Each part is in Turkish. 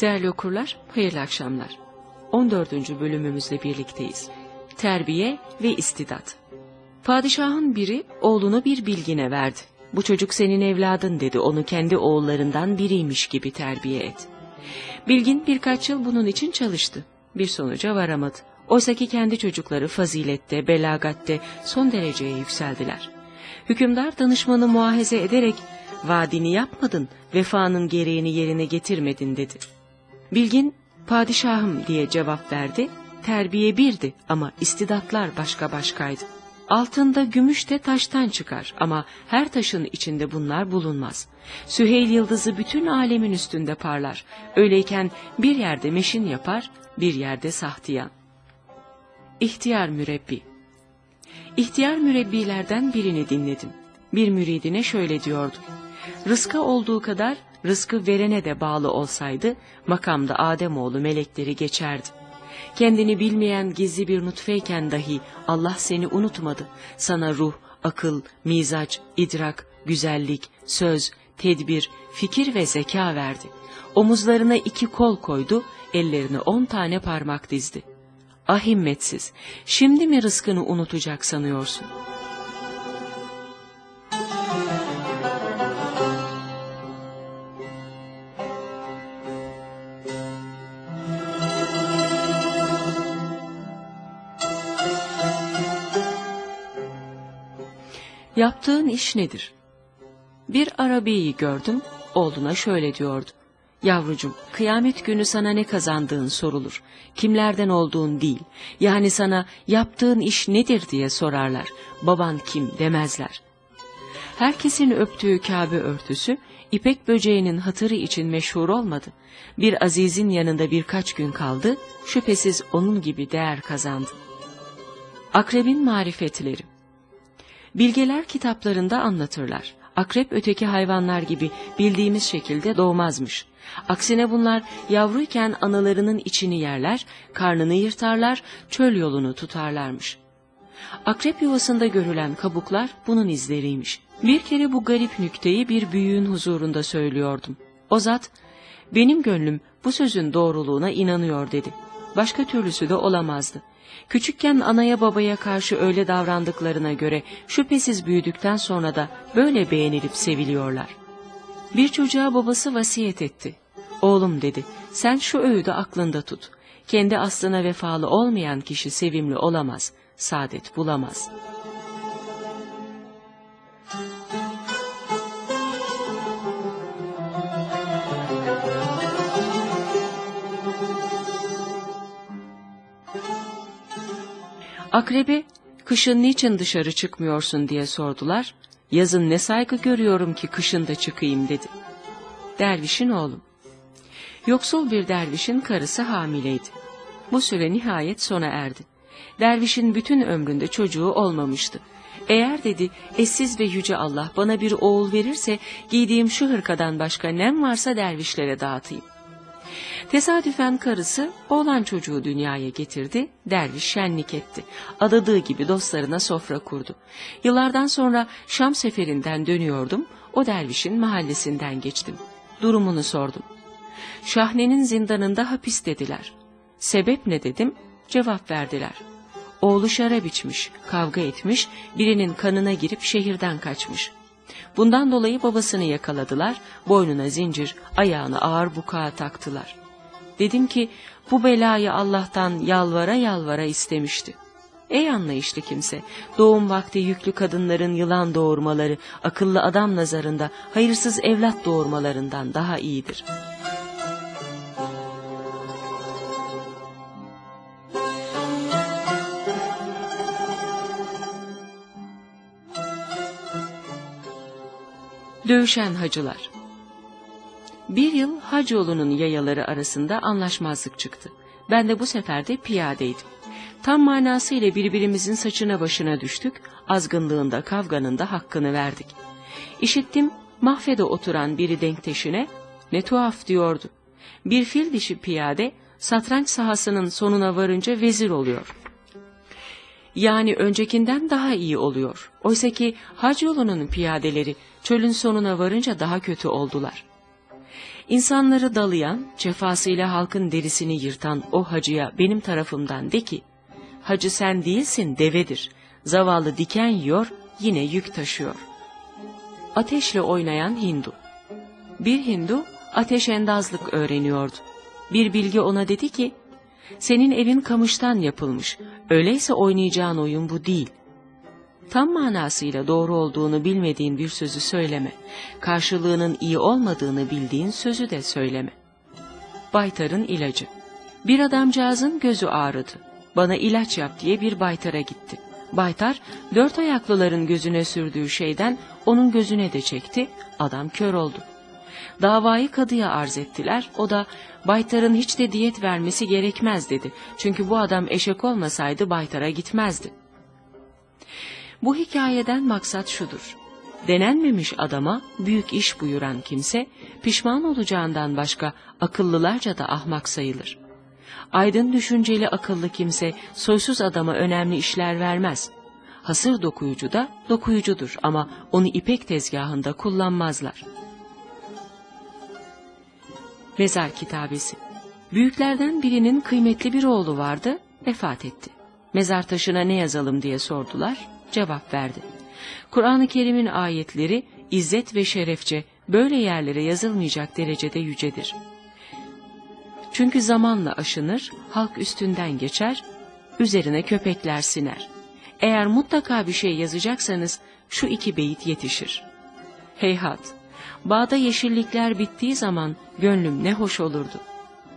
Değerli okurlar, hayırlı akşamlar. 14. bölümümüzle birlikteyiz. Terbiye ve istidat. Padişahın biri oğlunu bir bilgine verdi. Bu çocuk senin evladın dedi, onu kendi oğullarından biriymiş gibi terbiye et. Bilgin birkaç yıl bunun için çalıştı. Bir sonuca varamadı. Oysaki kendi çocukları fazilette, belagatte son dereceye yükseldiler. Hükümdar danışmanı muahize ederek, vaadini yapmadın, vefanın gereğini yerine getirmedin dedi. Bilgin, padişahım diye cevap verdi, terbiye birdi ama istidatlar başka başkaydı. Altında gümüş de taştan çıkar ama her taşın içinde bunlar bulunmaz. Süheyl yıldızı bütün alemin üstünde parlar. Öyleyken bir yerde meşin yapar, bir yerde sahtiyan. İhtiyar mürebbi İhtiyar mürebbilerden birini dinledim. Bir müridine şöyle diyordu. Rızka olduğu kadar rızkı verene de bağlı olsaydı makamda Ademoğlu melekleri geçerdi. Kendini bilmeyen gizli bir nutfeyken dahi Allah seni unutmadı. Sana ruh, akıl, mizaç, idrak, güzellik, söz, tedbir, fikir ve zeka verdi. Omuzlarına iki kol koydu, ellerine on tane parmak dizdi. Ah himmetsiz, şimdi mi rızkını unutacak sanıyorsun? Yaptığın iş nedir? Bir Arabi'yi gördüm, oğluna şöyle diyordu. Yavrucum, kıyamet günü sana ne kazandığın sorulur. Kimlerden olduğun değil. Yani sana yaptığın iş nedir diye sorarlar. Baban kim demezler. Herkesin öptüğü Kabe örtüsü, İpek böceğinin hatırı için meşhur olmadı. Bir azizin yanında birkaç gün kaldı, şüphesiz onun gibi değer kazandı. Akrebin marifetleri Bilgeler kitaplarında anlatırlar. Akrep öteki hayvanlar gibi bildiğimiz şekilde doğmazmış. Aksine bunlar yavruyken analarının içini yerler, karnını yırtarlar, çöl yolunu tutarlarmış. Akrep yuvasında görülen kabuklar bunun izleriymiş. Bir kere bu garip nükteyi bir büyüğün huzurunda söylüyordum. O zat, benim gönlüm bu sözün doğruluğuna inanıyor dedi. Başka türlüsü de olamazdı. Küçükken anaya babaya karşı öyle davrandıklarına göre şüphesiz büyüdükten sonra da böyle beğenilip seviliyorlar. Bir çocuğa babası vasiyet etti. Oğlum dedi, sen şu öğüdü aklında tut. Kendi aslına vefalı olmayan kişi sevimli olamaz, saadet bulamaz.'' Akrebe, kışın niçin dışarı çıkmıyorsun diye sordular. Yazın ne saygı görüyorum ki kışın da çıkayım dedi. Dervişin oğlum. Yoksul bir dervişin karısı hamileydi. Bu süre nihayet sona erdi. Dervişin bütün ömründe çocuğu olmamıştı. Eğer dedi eşsiz ve yüce Allah bana bir oğul verirse giydiğim şu hırkadan başka nem varsa dervişlere dağıtayım. Tesadüfen karısı oğlan çocuğu dünyaya getirdi, derviş şenlik etti. Adadığı gibi dostlarına sofra kurdu. Yıllardan sonra Şam seferinden dönüyordum, o dervişin mahallesinden geçtim. Durumunu sordum. Şahne'nin zindanında hapis dediler. Sebep ne dedim, cevap verdiler. Oğlu şarap içmiş, kavga etmiş, birinin kanına girip şehirden kaçmış. Bundan dolayı babasını yakaladılar, boynuna zincir, ayağını ağır bukağa taktılar. Dedim ki bu belayı Allah'tan yalvara yalvara istemişti. Ey anlayışlı kimse, doğum vakti yüklü kadınların yılan doğurmaları, akıllı adam nazarında hayırsız evlat doğurmalarından daha iyidir.'' Dövüşen Hacılar Bir yıl hac yolunun yayaları arasında anlaşmazlık çıktı. Ben de bu sefer de piyadeydim. Tam manasıyla birbirimizin saçına başına düştük, azgınlığında kavganın da hakkını verdik. İşittim mahfede oturan biri denkteşine, ne tuhaf diyordu. Bir fil dişi piyade satranç sahasının sonuna varınca vezir oluyor. Yani öncekinden daha iyi oluyor. Oysa ki hac yolunun piyadeleri çölün sonuna varınca daha kötü oldular. İnsanları dalayan, cefasıyla halkın derisini yırtan o hacıya benim tarafımdan de ki, hacı sen değilsin devedir, zavallı diken yiyor, yine yük taşıyor. Ateşle oynayan Hindu Bir Hindu ateşendazlık öğreniyordu. Bir bilgi ona dedi ki, senin evin kamıştan yapılmış, öyleyse oynayacağın oyun bu değil. Tam manasıyla doğru olduğunu bilmediğin bir sözü söyleme, karşılığının iyi olmadığını bildiğin sözü de söyleme. Baytar'ın ilacı Bir adamcağızın gözü ağrıdı. Bana ilaç yap diye bir baytara gitti. Baytar, dört ayaklıların gözüne sürdüğü şeyden onun gözüne de çekti, adam kör oldu. Davayı kadıya arz ettiler, o da Baytar'ın hiç de diyet vermesi gerekmez dedi. Çünkü bu adam eşek olmasaydı Baytar'a gitmezdi. Bu hikayeden maksat şudur. Denenmemiş adama büyük iş buyuran kimse, pişman olacağından başka akıllılarca da ahmak sayılır. Aydın düşünceli akıllı kimse soysuz adama önemli işler vermez. Hasır dokuyucu da dokuyucudur ama onu ipek tezgahında kullanmazlar. Mezar Kitabesi Büyüklerden birinin kıymetli bir oğlu vardı, vefat etti. Mezar taşına ne yazalım diye sordular, cevap verdi. Kur'an-ı Kerim'in ayetleri izzet ve şerefçe böyle yerlere yazılmayacak derecede yücedir. Çünkü zamanla aşınır, halk üstünden geçer, üzerine köpekler siner. Eğer mutlaka bir şey yazacaksanız şu iki beyit yetişir. Heyhat, bağda yeşillikler bittiği zaman gönlüm ne hoş olurdu.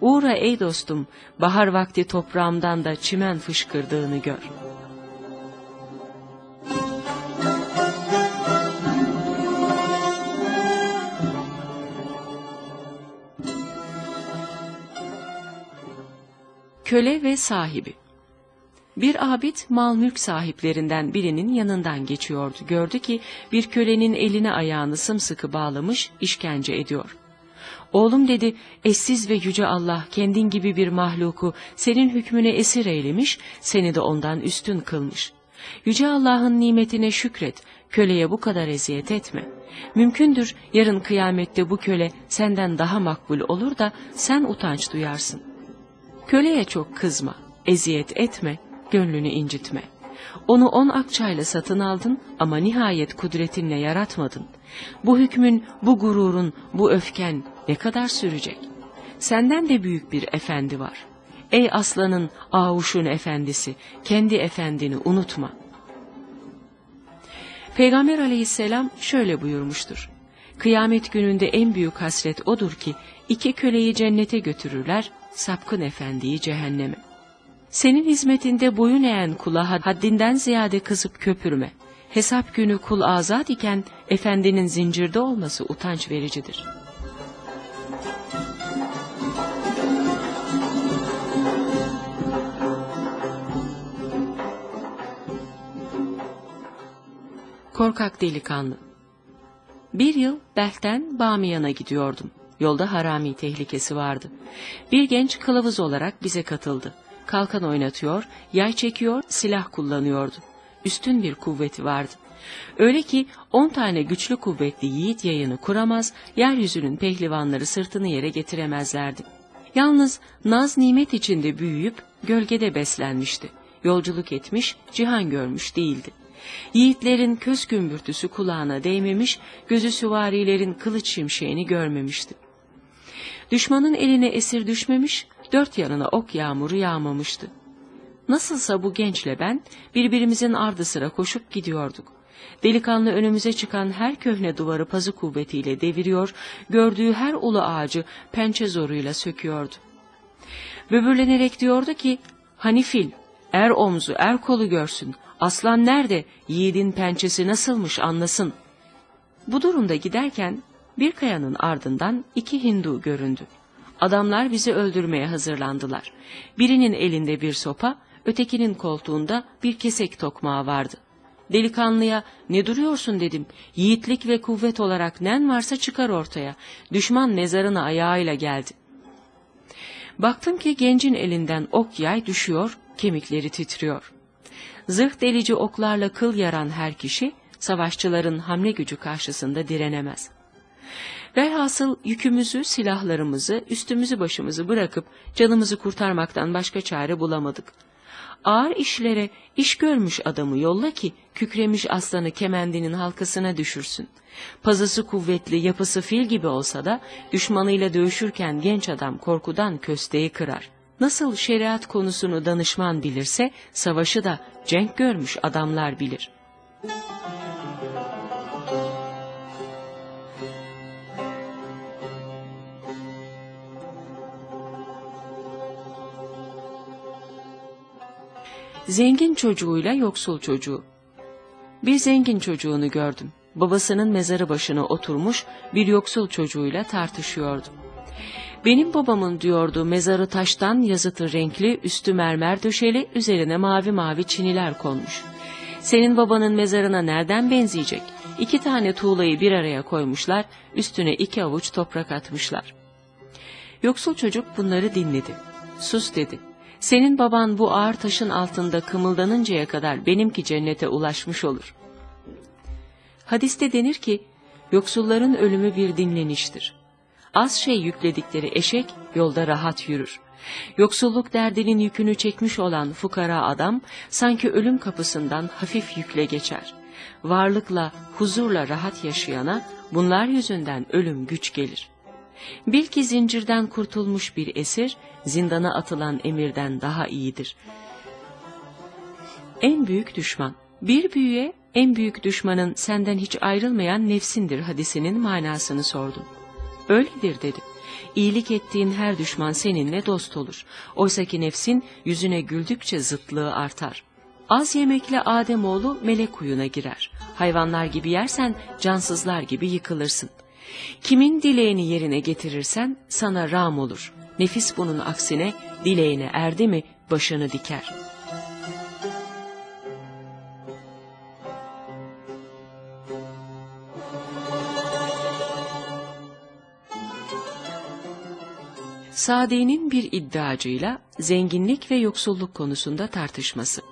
Uğra ey dostum, bahar vakti toprağımdan da çimen fışkırdığını gör.'' Köle ve sahibi Bir abid mal mülk sahiplerinden birinin yanından geçiyordu. Gördü ki bir kölenin eline ayağını sımsıkı bağlamış, işkence ediyor. Oğlum dedi, eşsiz ve yüce Allah kendin gibi bir mahluku senin hükmüne esir eylemiş, seni de ondan üstün kılmış. Yüce Allah'ın nimetine şükret, köleye bu kadar eziyet etme. Mümkündür yarın kıyamette bu köle senden daha makbul olur da sen utanç duyarsın.'' Köleye çok kızma, eziyet etme, gönlünü incitme. Onu on akçayla satın aldın ama nihayet kudretinle yaratmadın. Bu hükmün, bu gururun, bu öfken ne kadar sürecek? Senden de büyük bir efendi var. Ey aslanın, ağuşun efendisi, kendi efendini unutma. Peygamber aleyhisselam şöyle buyurmuştur. Kıyamet gününde en büyük hasret odur ki iki köleyi cennete götürürler, sapkın efendiyi cehenneme. Senin hizmetinde boyun eğen kula haddinden ziyade kızıp köpürme. Hesap günü kul azat iken efendinin zincirde olması utanç vericidir. Korkak delikanlı Bir yıl Belh'ten Bamiyan'a gidiyordum. Yolda harami tehlikesi vardı. Bir genç kılavuz olarak bize katıldı. Kalkan oynatıyor, yay çekiyor, silah kullanıyordu. Üstün bir kuvveti vardı. Öyle ki on tane güçlü kuvvetli yiğit yayını kuramaz, yeryüzünün pehlivanları sırtını yere getiremezlerdi. Yalnız naz nimet içinde büyüyüp gölgede beslenmişti. Yolculuk etmiş, cihan görmüş değildi. Yiğitlerin köz gümbürtüsü kulağına değmemiş, gözü süvarilerin kılıç şimşeğini görmemişti. Düşmanın eline esir düşmemiş, dört yanına ok yağmuru yağmamıştı. Nasılsa bu gençle ben birbirimizin ardı sıra koşup gidiyorduk. Delikanlı önümüze çıkan her köhne duvarı pazı kuvvetiyle deviriyor, gördüğü her ulu ağacı pençe zoruyla söküyordu. Böbürlenerek diyordu ki, hani fil, er omzu er kolu görsün, aslan nerede, yiğidin pençesi nasılmış anlasın. Bu durumda giderken bir kayanın ardından iki Hindu göründü. Adamlar bizi öldürmeye hazırlandılar. Birinin elinde bir sopa, ötekinin koltuğunda bir kesek tokmağı vardı. Delikanlıya ne duruyorsun dedim. Yiğitlik ve kuvvet olarak nen varsa çıkar ortaya. Düşman mezarına ayağıyla geldi. Baktım ki gencin elinden ok yay düşüyor, kemikleri titriyor. Zırh delici oklarla kıl yaran her kişi, savaşçıların hamle gücü karşısında direnemez. Velhasıl yükümüzü, silahlarımızı, üstümüzü başımızı bırakıp canımızı kurtarmaktan başka çare bulamadık. Ağır işlere iş görmüş adamı yolla ki kükremiş aslanı kemendinin halkasına düşürsün. Pazısı kuvvetli, yapısı fil gibi olsa da düşmanıyla dövüşürken genç adam korkudan kösteği kırar. Nasıl şeriat konusunu danışman bilirse savaşı da cenk görmüş adamlar bilir. Zengin çocuğuyla yoksul çocuğu. Bir zengin çocuğunu gördüm. Babasının mezarı başına oturmuş bir yoksul çocuğuyla tartışıyordu. Benim babamın diyordu mezarı taştan yazıtı renkli, üstü mermer döşeli, üzerine mavi mavi çiniler konmuş. Senin babanın mezarına nereden benzeyecek? İki tane tuğlayı bir araya koymuşlar, üstüne iki avuç toprak atmışlar. Yoksul çocuk bunları dinledi. Sus dedi. Senin baban bu ağır taşın altında kımıldanıncaya kadar benimki cennete ulaşmış olur. Hadiste denir ki, yoksulların ölümü bir dinleniştir. Az şey yükledikleri eşek yolda rahat yürür. Yoksulluk derdinin yükünü çekmiş olan fukara adam sanki ölüm kapısından hafif yükle geçer. Varlıkla, huzurla rahat yaşayana bunlar yüzünden ölüm güç gelir. Bil ki zincirden kurtulmuş bir esir, zindana atılan emirden daha iyidir. En büyük düşman. Bir büyüye en büyük düşmanın senden hiç ayrılmayan nefsindir hadisinin manasını sordum. Öyledir dedi. İyilik ettiğin her düşman seninle dost olur. Oysaki nefsin yüzüne güldükçe zıtlığı artar. Az yemekle Ademoğlu melek huyuna girer. Hayvanlar gibi yersen cansızlar gibi yıkılırsın. Kimin dileğini yerine getirirsen sana ram olur. Nefis bunun aksine dileğine erdi mi başını diker. Sadi'nin bir iddiacıyla zenginlik ve yoksulluk konusunda tartışması.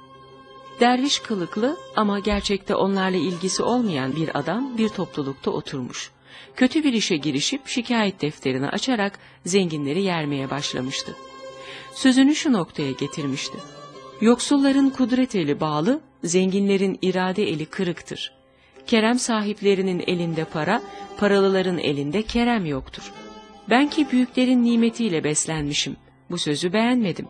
Derviş kılıklı ama gerçekte onlarla ilgisi olmayan bir adam bir toplulukta oturmuş kötü bir işe girişip şikayet defterini açarak zenginleri yermeye başlamıştı. Sözünü şu noktaya getirmişti. Yoksulların kudret eli bağlı, zenginlerin irade eli kırıktır. Kerem sahiplerinin elinde para, paralıların elinde kerem yoktur. Ben ki büyüklerin nimetiyle beslenmişim. Bu sözü beğenmedim.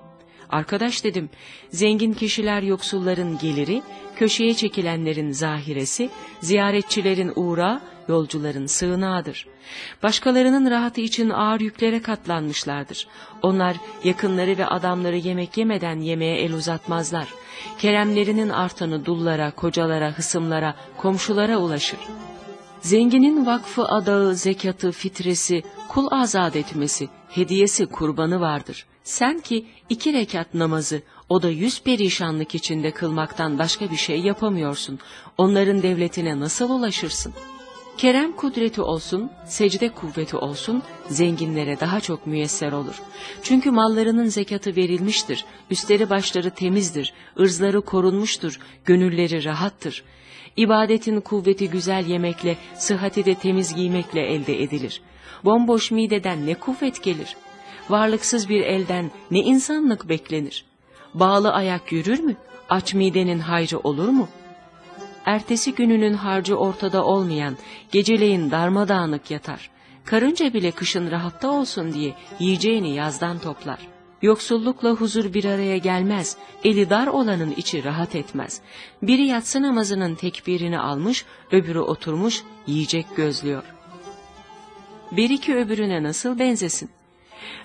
Arkadaş dedim, zengin kişiler yoksulların geliri, köşeye çekilenlerin zahiresi, ziyaretçilerin uğrağı, yolcuların sığınağıdır. Başkalarının rahatı için ağır yüklere katlanmışlardır. Onlar yakınları ve adamları yemek yemeden yemeğe el uzatmazlar. Keremlerinin artanı dullara, kocalara, hısımlara, komşulara ulaşır. Zenginin vakfı adağı, zekatı, fitresi, kul azat etmesi, hediyesi, kurbanı vardır. Sen ki iki rekat namazı, o da yüz perişanlık içinde kılmaktan başka bir şey yapamıyorsun. Onların devletine nasıl ulaşırsın?'' Kerem kudreti olsun, secde kuvveti olsun, zenginlere daha çok müyesser olur. Çünkü mallarının zekatı verilmiştir, üstleri başları temizdir, ırzları korunmuştur, gönülleri rahattır. İbadetin kuvveti güzel yemekle, sıhhati de temiz giymekle elde edilir. Bomboş mideden ne kuvvet gelir? Varlıksız bir elden ne insanlık beklenir? Bağlı ayak yürür mü? Aç midenin hayrı olur mu?'' ertesi gününün harcı ortada olmayan, geceleyin darmadağınık yatar. Karınca bile kışın rahatta olsun diye yiyeceğini yazdan toplar. Yoksullukla huzur bir araya gelmez, eli dar olanın içi rahat etmez. Biri yatsı namazının tekbirini almış, öbürü oturmuş, yiyecek gözlüyor. Bir iki öbürüne nasıl benzesin?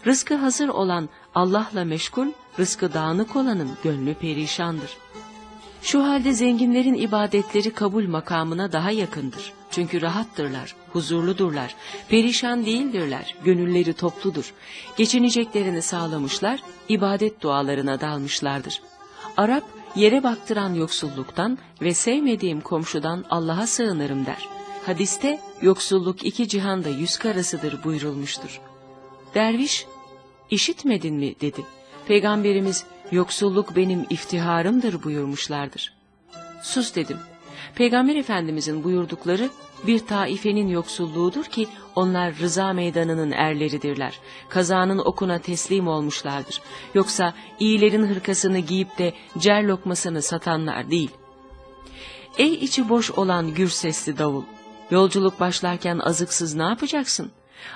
Rızkı hazır olan Allah'la meşgul, rızkı dağınık olanın gönlü perişandır.'' Şu halde zenginlerin ibadetleri kabul makamına daha yakındır. Çünkü rahattırlar, huzurludurlar, perişan değildirler, gönülleri topludur. Geçineceklerini sağlamışlar, ibadet dualarına dalmışlardır. Arap, yere baktıran yoksulluktan ve sevmediğim komşudan Allah'a sığınırım der. Hadiste, yoksulluk iki cihanda yüz karasıdır buyurulmuştur. Derviş, işitmedin mi dedi. Peygamberimiz, yoksulluk benim iftiharımdır buyurmuşlardır. Sus dedim. Peygamber Efendimizin buyurdukları bir taifenin yoksulluğudur ki onlar rıza meydanının erleridirler. Kazanın okuna teslim olmuşlardır. Yoksa iyilerin hırkasını giyip de cer lokmasını satanlar değil. Ey içi boş olan gür sesli davul! Yolculuk başlarken azıksız ne yapacaksın?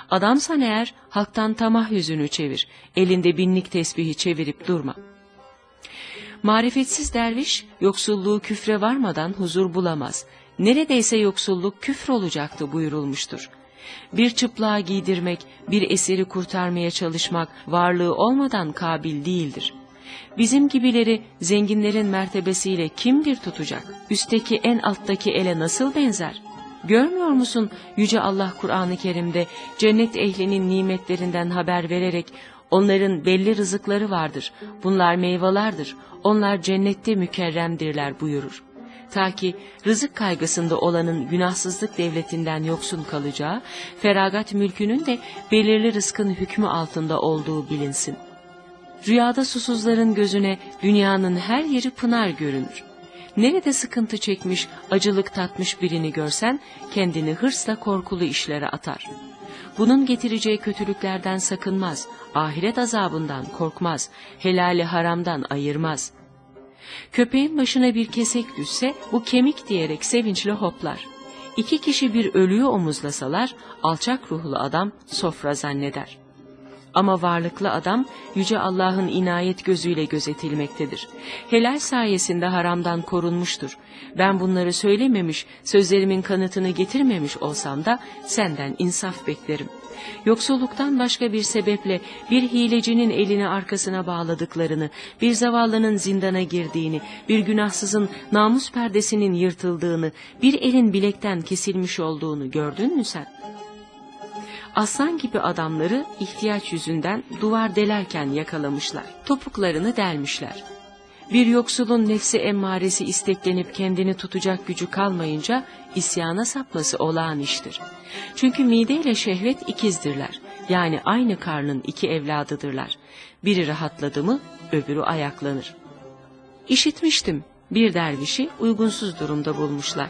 Adamsan eğer halktan tamah yüzünü çevir, elinde binlik tesbihi çevirip durma. Marifetsiz derviş yoksulluğu küfre varmadan huzur bulamaz. Neredeyse yoksulluk küfür olacaktı buyurulmuştur. Bir çıplığa giydirmek, bir eseri kurtarmaya çalışmak varlığı olmadan kabil değildir. Bizim gibileri zenginlerin mertebesiyle kim bir tutacak? Üstteki en alttaki ele nasıl benzer?'' Görmüyor musun Yüce Allah Kur'an-ı Kerim'de cennet ehlinin nimetlerinden haber vererek onların belli rızıkları vardır, bunlar meyvelerdir, onlar cennette mükerremdirler buyurur. Ta ki rızık kaygısında olanın günahsızlık devletinden yoksun kalacağı, feragat mülkünün de belirli rızkın hükmü altında olduğu bilinsin. Rüyada susuzların gözüne dünyanın her yeri pınar görünür. Nerede sıkıntı çekmiş, acılık tatmış birini görsen kendini hırsla korkulu işlere atar. Bunun getireceği kötülüklerden sakınmaz, ahiret azabından korkmaz, helali haramdan ayırmaz. Köpeğin başına bir kesek düşse bu kemik diyerek sevinçle hoplar. İki kişi bir ölüyü omuzlasalar alçak ruhlu adam sofra zanneder. Ama varlıklı adam Yüce Allah'ın inayet gözüyle gözetilmektedir. Helal sayesinde haramdan korunmuştur. Ben bunları söylememiş, sözlerimin kanıtını getirmemiş olsam da senden insaf beklerim. Yoksulluktan başka bir sebeple bir hilecinin elini arkasına bağladıklarını, bir zavallının zindana girdiğini, bir günahsızın namus perdesinin yırtıldığını, bir elin bilekten kesilmiş olduğunu gördün mü sen?'' Aslan gibi adamları ihtiyaç yüzünden duvar delerken yakalamışlar. Topuklarını delmişler. Bir yoksulun nefsi emmaresi isteklenip kendini tutacak gücü kalmayınca isyana sapması olağan iştir. Çünkü mide ile şehvet ikizdirler. Yani aynı karnın iki evladıdırlar. Biri rahatladı mı öbürü ayaklanır. İşitmiştim bir dervişi uygunsuz durumda bulmuşlar.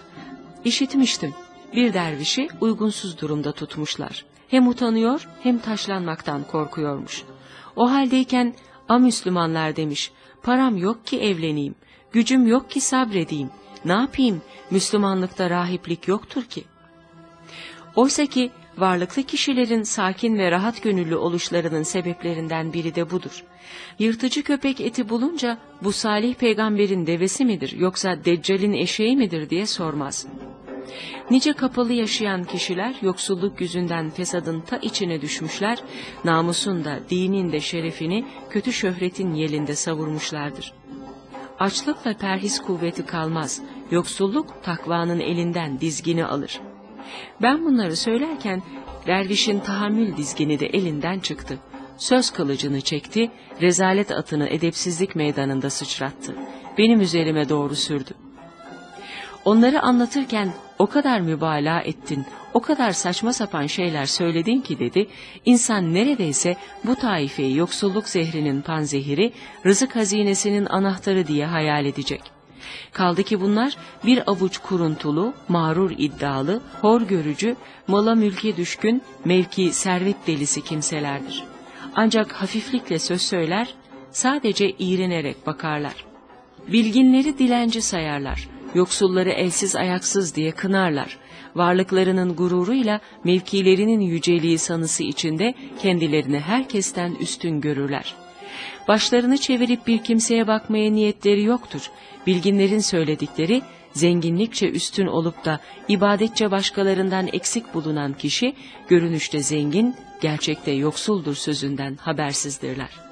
İşitmiştim bir dervişi uygunsuz durumda tutmuşlar. Hem utanıyor hem taşlanmaktan korkuyormuş. O haldeyken a Müslümanlar demiş, param yok ki evleneyim, gücüm yok ki sabredeyim, ne yapayım, Müslümanlıkta rahiplik yoktur ki. Oysa ki varlıklı kişilerin sakin ve rahat gönüllü oluşlarının sebeplerinden biri de budur. Yırtıcı köpek eti bulunca bu salih peygamberin devesi midir yoksa deccalin eşeği midir diye sormaz. Nice kapalı yaşayan kişiler yoksulluk yüzünden fesadın ta içine düşmüşler, namusun da dinin de şerefini kötü şöhretin yelinde savurmuşlardır. Açlık ve perhis kuvveti kalmaz, yoksulluk takvanın elinden dizgini alır. Ben bunları söylerken dervişin tahammül dizgini de elinden çıktı. Söz kılıcını çekti, rezalet atını edepsizlik meydanında sıçrattı. Benim üzerime doğru sürdü. Onları anlatırken o kadar mübalağa ettin, o kadar saçma sapan şeyler söyledin ki dedi, insan neredeyse bu taifeyi yoksulluk zehrinin panzehiri, rızık hazinesinin anahtarı diye hayal edecek. Kaldı ki bunlar bir avuç kuruntulu, mağrur iddialı, hor görücü, mala mülke düşkün, mevki servet delisi kimselerdir. Ancak hafiflikle söz söyler, sadece iğrenerek bakarlar. Bilginleri dilenci sayarlar yoksulları elsiz ayaksız diye kınarlar. Varlıklarının gururuyla mevkilerinin yüceliği sanısı içinde kendilerini herkesten üstün görürler. Başlarını çevirip bir kimseye bakmaya niyetleri yoktur. Bilginlerin söyledikleri zenginlikçe üstün olup da ibadetçe başkalarından eksik bulunan kişi görünüşte zengin, gerçekte yoksuldur sözünden habersizdirler.''